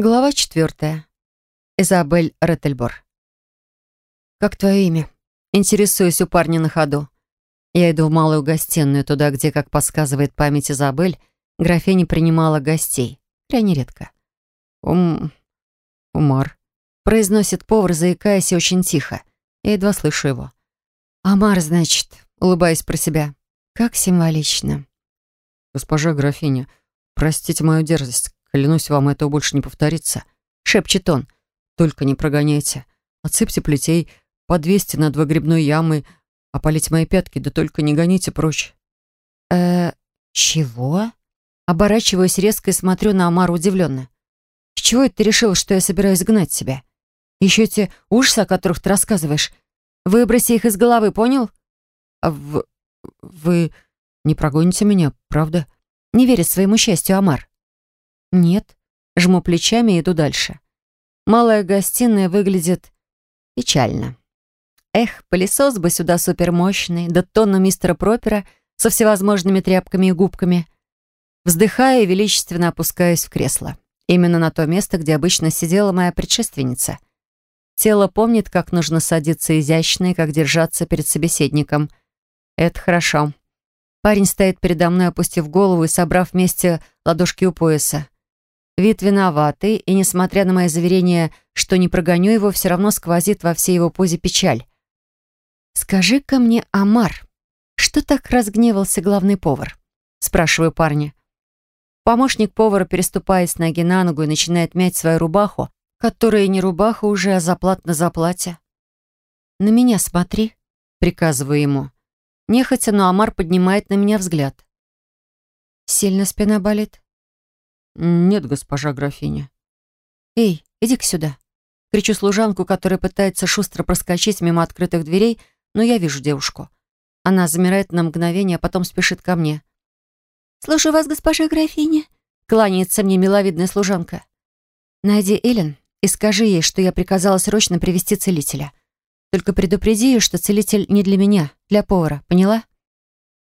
Глава четвертая. Изабель Реттельбор. «Как твое имя?» Интересуюсь у парня на ходу. Я иду в малую гостиную, туда, где, как подсказывает память Изабель, графиня принимала гостей. Крайне редко. «Ум... Умар», — произносит повар, заикаясь и очень тихо. Я едва слышу его. «Амар, значит», — улыбаясь про себя. «Как символично». «Госпожа графиня, простите мою дерзость. Клянусь вам, этого больше не повторится», — шепчет он. «Только не прогоняйте. Отсыпьте плетей, подвесьте над выгребной ямой, опалить мои пятки, да только не гоните прочь». «Э, чего?» Оборачиваюсь резко и смотрю на Амару удивленно. «С чего это ты решила, что я собираюсь гнать тебя? Еще эти ужасы, о которых ты рассказываешь. Выброси их из головы, понял?» «А в... вы не прогоните меня, правда?» Не верит своему счастью Амар. «Нет». Жму плечами и иду дальше. Малая гостиная выглядит печально. Эх, пылесос бы сюда супермощный, да тонну мистера Пропера со всевозможными тряпками и губками. Вздыхая величественно опускаюсь в кресло. Именно на то место, где обычно сидела моя предшественница. Тело помнит, как нужно садиться изящно и как держаться перед собеседником. Это хорошо. Парень стоит передо мной, опустив голову и собрав вместе ладошки у пояса. Вид виноватый, и, несмотря на мои заверения, что не прогоню его, все равно сквозит во всей его позе печаль. «Скажи-ка мне, Амар, что так разгневался главный повар?» Спрашиваю парня. Помощник повара переступает с ноги на ногу и начинает мять свою рубаху, которая не рубаха уже, а заплат на заплате. «На меня смотри», — приказываю ему. Нехотя, но Амар поднимает на меня взгляд. «Сильно спина болит?» «Нет, госпожа графиня». «Эй, иди-ка сюда». Кричу служанку, которая пытается шустро проскочить мимо открытых дверей, но я вижу девушку. Она замирает на мгновение, а потом спешит ко мне. «Слушаю вас, госпожа графиня», — кланяется мне миловидная служанка. «Найди Эллен и скажи ей, что я приказала срочно привести целителя. Только предупреди ее, что целитель не для меня, для повара, поняла?»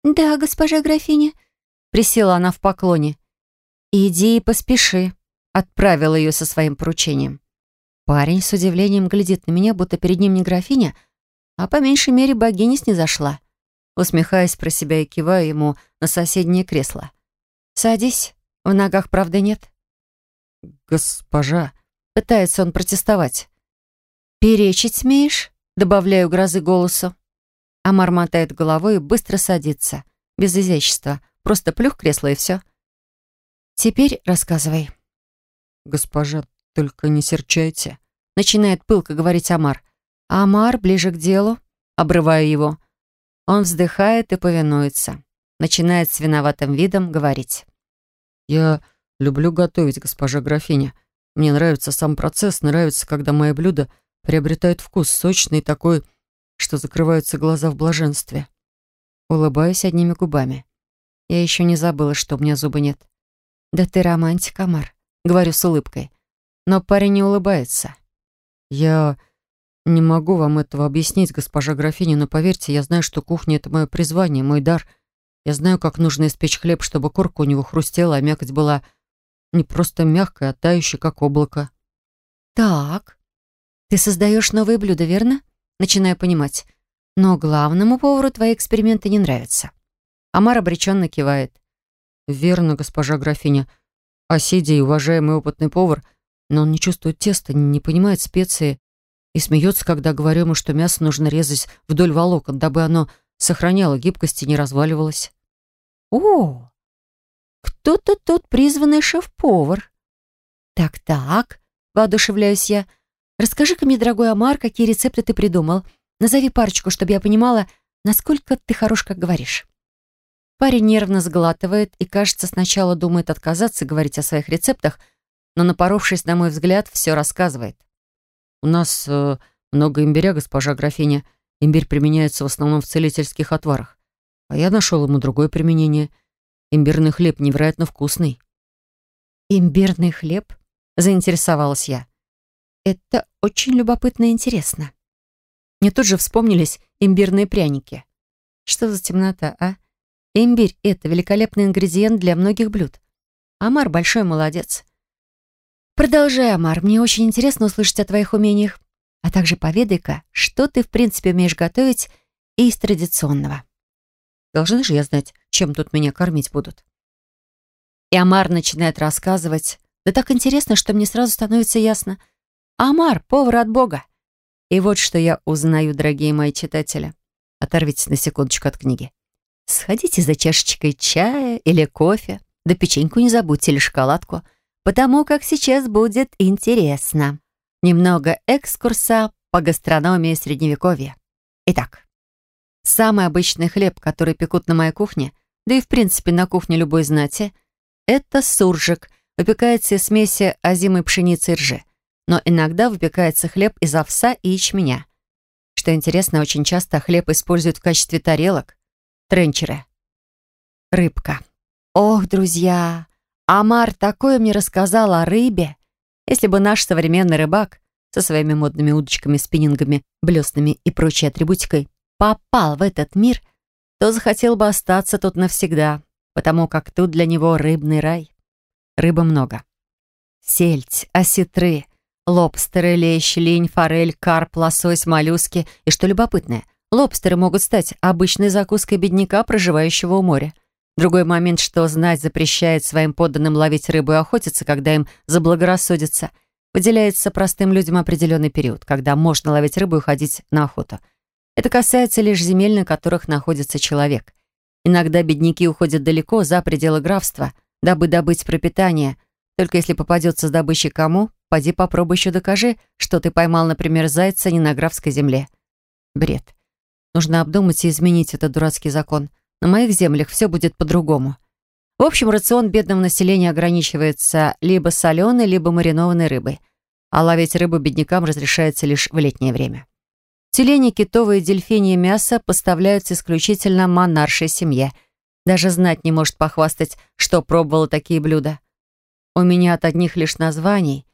«Да, госпожа графиня», — присела она в поклоне. «Иди и поспеши», — отправила ее со своим поручением. Парень с удивлением глядит на меня, будто перед ним не графиня, а по меньшей мере богиня снизошла. Усмехаясь про себя и киваю ему на соседнее кресло. «Садись. В ногах, правда, нет?» «Госпожа...» — пытается он протестовать. «Перечить смеешь?» — добавляю грозы голосу. Амар мотает головой и быстро садится. Без изящества. Просто плюх кресло и все. Теперь рассказывай. «Госпожа, только не серчайте», — начинает пылко говорить Амар. Амар ближе к делу. Обрываю его. Он вздыхает и повинуется. Начинает с виноватым видом говорить. «Я люблю готовить, госпожа графиня. Мне нравится сам процесс, нравится, когда мои блюда приобретают вкус сочный такой, что закрываются глаза в блаженстве». Улыбаюсь одними губами. Я еще не забыла, что у меня зуба нет. «Да ты романтик, Амар», — говорю с улыбкой. Но парень не улыбается. «Я не могу вам этого объяснить, госпожа графиня, но поверьте, я знаю, что кухня — это мое призвание, мой дар. Я знаю, как нужно испечь хлеб, чтобы корка у него хрустела, а мякоть была не просто мягкая, а тающая, как облако». «Так, ты создаешь новые блюда, верно?» Начинаю понимать. Но главному повару твои эксперименты не нравятся. Амар обреченно кивает. «Верно, госпожа графиня. Осидий, уважаемый опытный повар, но он не чувствует теста, не понимает специи и смеется, когда говорю ему, что мясо нужно резать вдоль волокон, дабы оно сохраняло гибкость и не разваливалось». «О, кто-то тут призванный шеф-повар». «Так-так», — воодушевляюсь я, — «расскажи-ка мне, дорогой Амар, какие рецепты ты придумал. Назови парочку, чтобы я понимала, насколько ты хорош, как говоришь». Парень нервно сглатывает и, кажется, сначала думает отказаться говорить о своих рецептах, но, напоровшись на мой взгляд, все рассказывает. «У нас э, много имбиря, госпожа графиня. Имбирь применяется в основном в целительских отварах. А я нашел ему другое применение. Имбирный хлеб невероятно вкусный». «Имбирный хлеб?» — заинтересовалась я. «Это очень любопытно и интересно». Мне тут же вспомнились имбирные пряники. Что за темнота, а? Имбирь — это великолепный ингредиент для многих блюд. Амар большой молодец. Продолжай, Амар. Мне очень интересно услышать о твоих умениях. А также поведай-ка, что ты, в принципе, умеешь готовить из традиционного. Должна же я знать, чем тут меня кормить будут. И Амар начинает рассказывать. Да так интересно, что мне сразу становится ясно. Амар — повар от Бога. И вот что я узнаю, дорогие мои читатели. Оторвитесь на секундочку от книги. Сходите за чашечкой чая или кофе, да печеньку не забудьте или шоколадку, потому как сейчас будет интересно. Немного экскурса по гастрономии Средневековья. Итак, самый обычный хлеб, который пекут на моей кухне, да и в принципе на кухне любой знати, это суржик, выпекается из смеси озимой пшеницы и ржи. Но иногда выпекается хлеб из овса и ячменя. Что интересно, очень часто хлеб используют в качестве тарелок. Тренчеры. Рыбка. Ох, друзья, Амар такое мне рассказал о рыбе. Если бы наш современный рыбак со своими модными удочками, спиннингами, блеснами и прочей атрибутикой попал в этот мир, то захотел бы остаться тут навсегда, потому как тут для него рыбный рай. Рыбы много. Сельдь, осетры, Лобстеры, лещ, линь, форель, карп, лосось, моллюски. И что любопытное, лобстеры могут стать обычной закуской бедняка, проживающего у моря. Другой момент, что знать запрещает своим подданным ловить рыбу и охотиться, когда им заблагорассудится. Выделяется простым людям определенный период, когда можно ловить рыбу и ходить на охоту. Это касается лишь земель, на которых находится человек. Иногда бедняки уходят далеко, за пределы графства, дабы добыть пропитание, только если попадется с добычей кому, Поди попробуй еще докажи, что ты поймал, например, зайца не на графской земле. Бред. Нужно обдумать и изменить этот дурацкий закон. На моих землях все будет по-другому. В общем, рацион бедного населения ограничивается либо соленой, либо маринованной рыбой. А ловить рыбу беднякам разрешается лишь в летнее время. Тюлени, китовые, дельфинье мясо поставляются исключительно монаршей семье. Даже знать не может похвастать, что пробовала такие блюда. У меня от одних лишь названий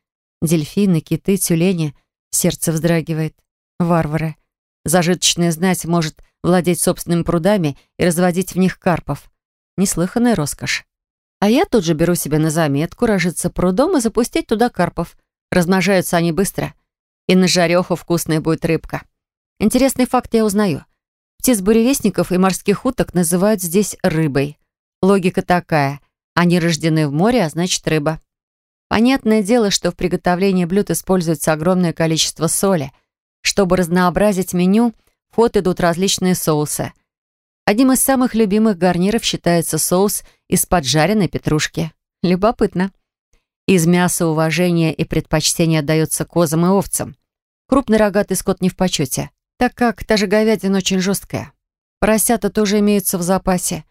Дельфины, киты, тюлени. Сердце вздрагивает. Варвары. Зажиточная знать может владеть собственными прудами и разводить в них карпов. Неслыханная роскошь. А я тут же беру себе на заметку рожиться прудом и запустить туда карпов. Размножаются они быстро. И на жареху вкусная будет рыбка. Интересный факт я узнаю. Птиц-буревестников и морских уток называют здесь рыбой. Логика такая. Они рождены в море, а значит рыба. Понятное дело, что в приготовлении блюд используется огромное количество соли. Чтобы разнообразить меню, в ход идут различные соусы. Одним из самых любимых гарниров считается соус из поджаренной петрушки. Любопытно. Из мяса уважение и предпочтение отдается козам и овцам. Крупный рогатый скот не в почете, так как та же говядина очень жесткая. Поросята тоже имеются в запасе.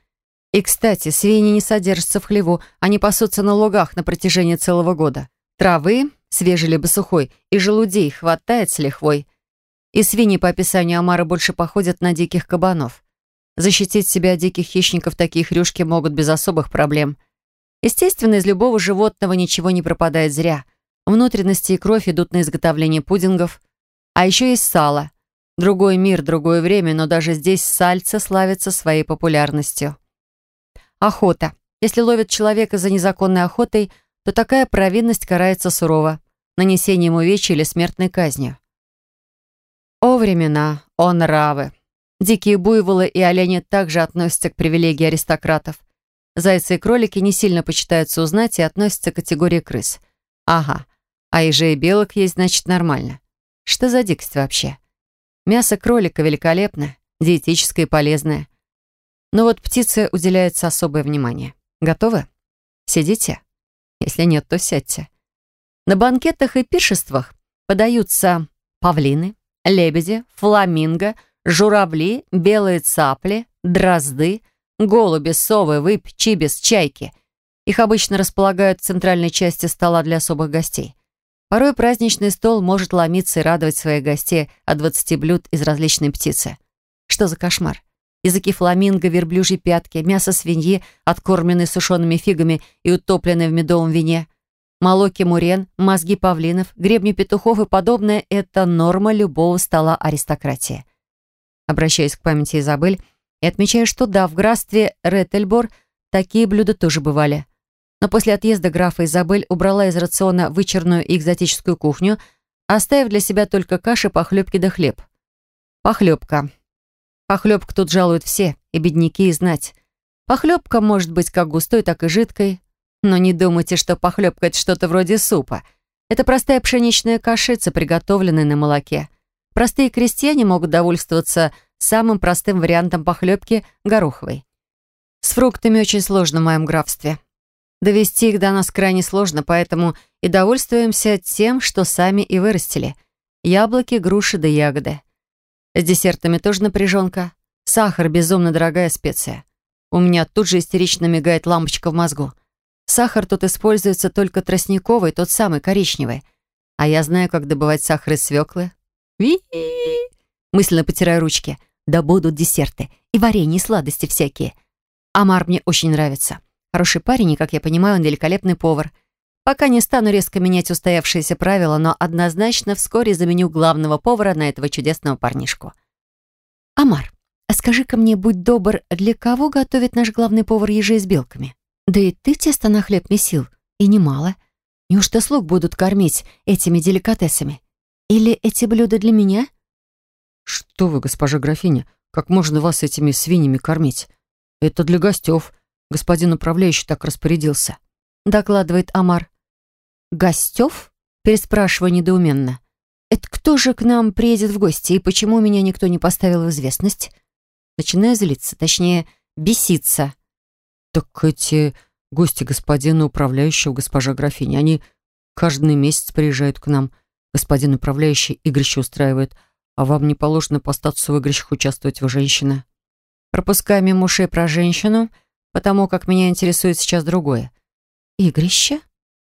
И, кстати, свиньи не содержатся в хлеву, они пасутся на лугах на протяжении целого года. Травы, свежей либо сухой, и желудей хватает с лихвой. И свиньи, по описанию Амара, больше походят на диких кабанов. Защитить себя от диких хищников такие хрюшки могут без особых проблем. Естественно, из любого животного ничего не пропадает зря. Внутренности и кровь идут на изготовление пудингов. А еще есть сало. Другой мир, другое время, но даже здесь сальца славится своей популярностью. Охота. Если ловят человека за незаконной охотой, то такая провинность карается сурово, нанесением увечья или смертной казнью. О времена, о нравы. Дикие буйволы и олени также относятся к привилегии аристократов. Зайцы и кролики не сильно почитаются узнать и относятся к категории крыс. Ага, а ежей и белок есть, значит, нормально. Что за дикость вообще? Мясо кролика великолепно, диетическое и полезное. Но вот птице уделяется особое внимание. Готовы? Сидите? Если нет, то сядьте. На банкетах и пиршествах подаются павлины, лебеди, фламинго, журавли, белые цапли, дрозды, голуби, совы, выпь, чибис, чайки. Их обычно располагают в центральной части стола для особых гостей. Порой праздничный стол может ломиться и радовать своих гостей от 20 блюд из различной птицы. Что за кошмар? языки фламинго, верблюжьи пятки, мясо свиньи, откормленное сушеными фигами и утопленное в медовом вине, молоки мурен, мозги павлинов, гребни петухов и подобное — это норма любого стола аристократии. Обращаясь к памяти Изабель, и отмечаю, что да, в графстве Реттельбор такие блюда тоже бывали. Но после отъезда графа Изабель убрала из рациона вычерную и экзотическую кухню, оставив для себя только каши, похлебки да хлеб. Похлебка. Похлебку тут жалуют все, и бедняки, и знать. Похлебка может быть как густой, так и жидкой. Но не думайте, что похлебка — это что-то вроде супа. Это простая пшеничная кашица, приготовленная на молоке. Простые крестьяне могут довольствоваться самым простым вариантом похлебки — гороховой. С фруктами очень сложно в моем графстве. Довести их до нас крайне сложно, поэтому и довольствуемся тем, что сами и вырастили. Яблоки, груши да ягоды. С десертами тоже напряженка. Сахар — безумно дорогая специя. У меня тут же истерично мигает лампочка в мозгу. Сахар тут используется только тростниковый, тот самый коричневый. А я знаю, как добывать сахар из свеклы. ви Мысленно потираю ручки. Да будут десерты. И варенье, и сладости всякие. Амар мне очень нравится. Хороший парень, и, как я понимаю, он великолепный повар. Пока не стану резко менять устоявшиеся правила, но однозначно вскоре заменю главного повара на этого чудесного парнишку. Амар, а скажи-ка мне, будь добр, для кого готовит наш главный повар ежи с белками? Да и ты тесто на хлеб месил, и немало. Неужто слуг будут кормить этими деликатесами? Или эти блюда для меня? Что вы, госпожа графиня, как можно вас этими свиньями кормить? Это для гостев. Господин управляющий так распорядился. Докладывает Амар. Гостев? Переспрашиваю недоуменно. Это кто же к нам приедет в гости, и почему меня никто не поставил в известность? Начинаю злиться, точнее, беситься. Так эти гости господина управляющего, госпожа графиня, они каждый месяц приезжают к нам. Господин управляющий игрище устраивает, а вам не положено по статусу в игрищах участвовать, вы женщина. Пропускаю мимо ушей про женщину, потому как меня интересует сейчас другое. Игрище?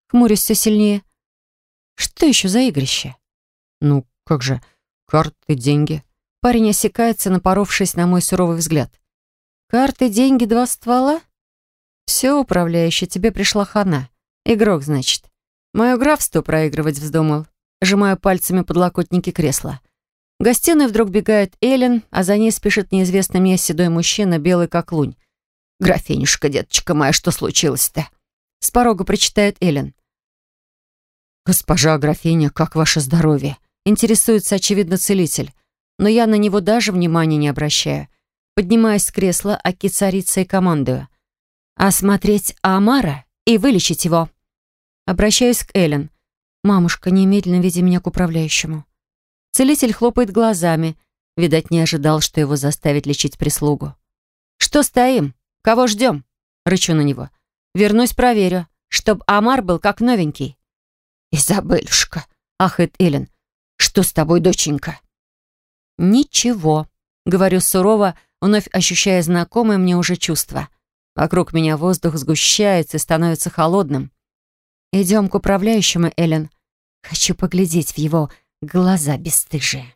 Хмурюсь все сильнее. Что еще за игрище? Ну, как же, карты, деньги. Парень осекается, напоровшись на мой суровый взгляд. Карты, деньги, два ствола? Все, управляющий, тебе пришла хана. Игрок, значит. Мое графство проигрывать вздумал. Сжимаю пальцами подлокотники кресла. В гостиную вдруг бегает Эллен, а за ней спешит неизвестный мне седой мужчина, белый как лунь. «Графинюшка, деточка моя, что случилось-то?» С порога прочитает Эллен. «Госпожа графиня, как ваше здоровье?» Интересуется, очевидно, целитель. Но я на него даже внимания не обращаю. Поднимаюсь с кресла, аки царица и командую. «Осмотреть Амара и вылечить его». Обращаюсь к Эллен. «Мамушка, немедленно веди меня к управляющему». Целитель хлопает глазами. Видать, не ожидал, что его заставить лечить прислугу. «Что стоим? Кого ждем?» Рычу на него. «Вернусь, проверю, чтоб Амар был как новенький». «Изабелюшка!» — ахает Эллен. «Что с тобой, доченька?» «Ничего», — говорю сурово, вновь ощущая знакомое мне уже чувство. Вокруг меня воздух сгущается и становится холодным. «Идем к управляющему, Эллен. Хочу поглядеть в его глаза бесстыжие.